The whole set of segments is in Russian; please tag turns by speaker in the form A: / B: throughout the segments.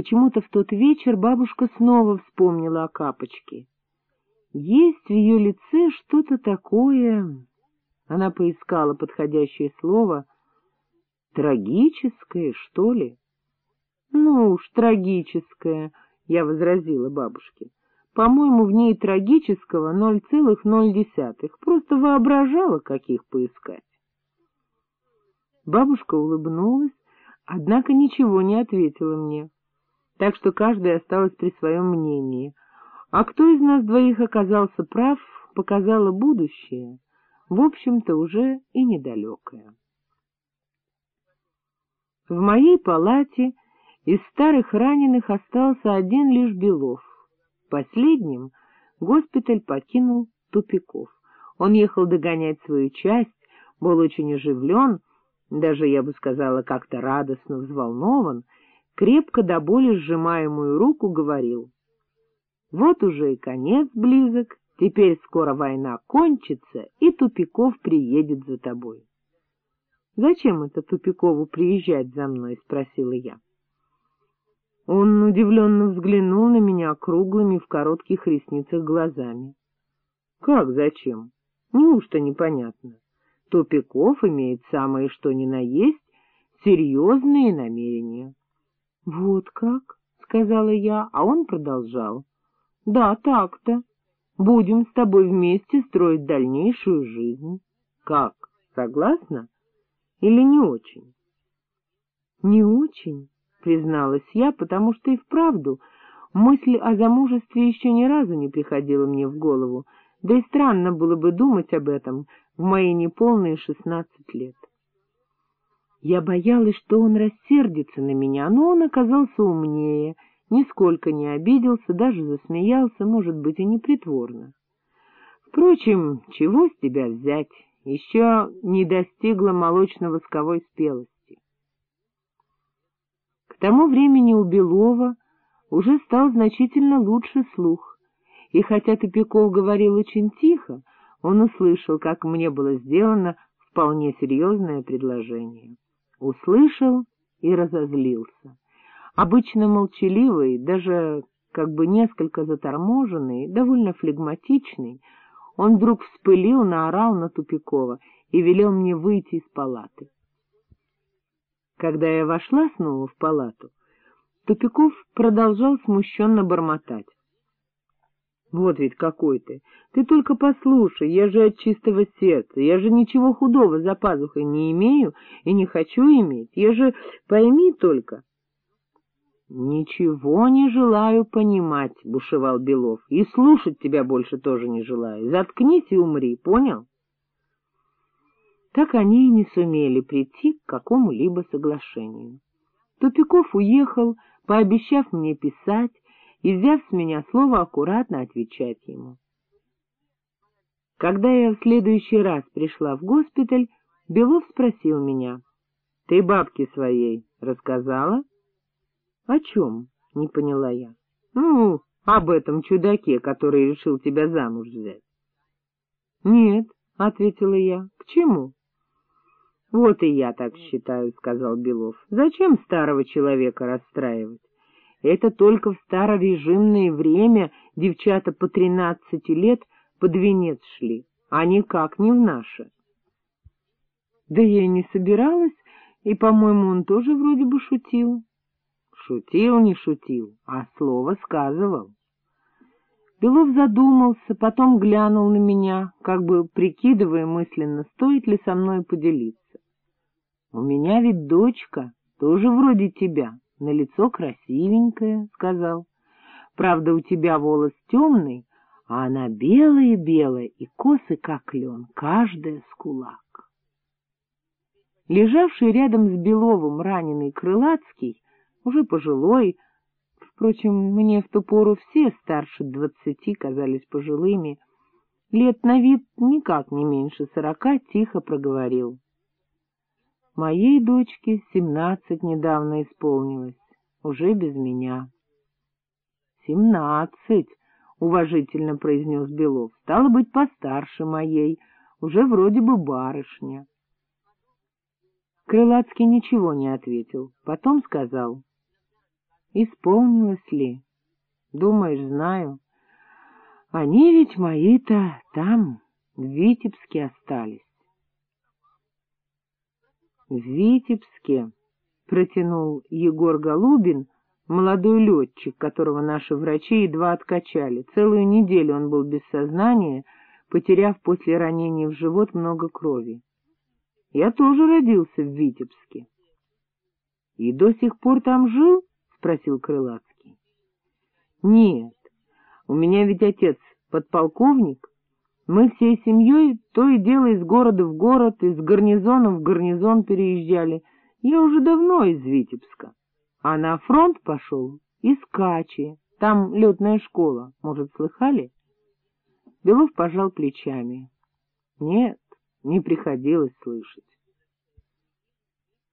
A: Почему-то в тот вечер бабушка снова вспомнила о капочке. Есть в ее лице что-то такое... Она поискала подходящее слово. Трагическое, что ли? Ну уж, трагическое, я возразила бабушке. По-моему, в ней трагического ноль целых ноль десятых. Просто воображала, каких поискать. Бабушка улыбнулась, однако ничего не ответила мне, так что каждая осталась при своем мнении. А кто из нас двоих оказался прав, показало будущее — в общем-то, уже и недалекая. В моей палате из старых раненых остался один лишь Белов. Последним госпиталь покинул Тупиков. Он ехал догонять свою часть, был очень оживлен, даже, я бы сказала, как-то радостно взволнован, крепко до боли сжимая мою руку, говорил, «Вот уже и конец близок, Теперь скоро война кончится, и Тупиков приедет за тобой. — Зачем это Тупикову приезжать за мной? — спросила я. Он удивленно взглянул на меня круглыми в коротких ресницах глазами. — Как зачем? Неужто непонятно? Тупиков имеет самое что ни на есть серьезные намерения. — Вот как? — сказала я, а он продолжал. — Да, так-то. Будем с тобой вместе строить дальнейшую жизнь. Как, согласна? Или не очень? — Не очень, — призналась я, потому что и вправду мысль о замужестве еще ни разу не приходила мне в голову, да и странно было бы думать об этом в мои неполные шестнадцать лет. Я боялась, что он рассердится на меня, но он оказался умнее — нисколько не обиделся, даже засмеялся, может быть, и непритворно. Впрочем, чего с тебя взять, еще не достигла молочно-восковой спелости. К тому времени у Белова уже стал значительно лучше слух, и хотя Тупиков говорил очень тихо, он услышал, как мне было сделано вполне серьезное предложение. Услышал и разозлился. Обычно молчаливый, даже как бы несколько заторможенный, довольно флегматичный, он вдруг вспылил, наорал на Тупикова и велел мне выйти из палаты. Когда я вошла снова в палату, Тупиков продолжал смущенно бормотать. — Вот ведь какой ты! Ты только послушай, я же от чистого сердца, я же ничего худого за пазухой не имею и не хочу иметь, я же, пойми только... — Ничего не желаю понимать, — бушевал Белов, — и слушать тебя больше тоже не желаю. Заткнись и умри, понял? Так они и не сумели прийти к какому-либо соглашению. Тупиков уехал, пообещав мне писать и, взяв с меня слово, аккуратно отвечать ему. Когда я в следующий раз пришла в госпиталь, Белов спросил меня, — Ты бабке своей рассказала? — О чем? — не поняла я. — Ну, об этом чудаке, который решил тебя замуж взять. — Нет, — ответила я. — К чему? — Вот и я так считаю, — сказал Белов. — Зачем старого человека расстраивать? Это только в старорежимное время девчата по тринадцати лет под венец шли, а никак не в наше. Да я не собиралась, и, по-моему, он тоже вроде бы шутил. Шутил, не шутил, а слово сказывал. Белов задумался, потом глянул на меня, как бы прикидывая мысленно, стоит ли со мной поделиться. — У меня ведь дочка, тоже вроде тебя, на лицо красивенькая, — сказал. — Правда, у тебя волос темный, а она белая-белая и косы, как лен, каждая с кулак. Лежавший рядом с Беловым раненый Крылацкий уже пожилой, впрочем, мне в ту пору все старше двадцати казались пожилыми, лет на вид никак не меньше сорока, тихо проговорил. Моей дочке семнадцать недавно исполнилось, уже без меня. — Семнадцать, — уважительно произнес Белов, — стало быть, постарше моей, уже вроде бы барышня. Крылацкий ничего не ответил, потом сказал — исполнилось ли? Думаешь, знаю. Они ведь мои-то там, в Витебске остались. В Витебске, — протянул Егор Голубин, молодой летчик, которого наши врачи едва откачали. Целую неделю он был без сознания, потеряв после ранения в живот много крови. Я тоже родился в Витебске. — И до сих пор там жил? — спросил Крылатский. — Нет, у меня ведь отец подполковник. Мы всей семьей то и дело из города в город, из гарнизона в гарнизон переезжали. Я уже давно из Витебска. А на фронт пошел из Качи, там летная школа, может, слыхали? Белов пожал плечами. Нет, не приходилось слышать.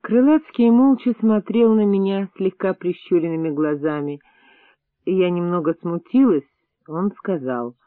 A: Крылатский молча смотрел на меня слегка прищуренными глазами, я немного смутилась, он сказал —